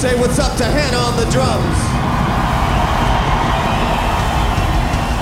say what's up to Hannah.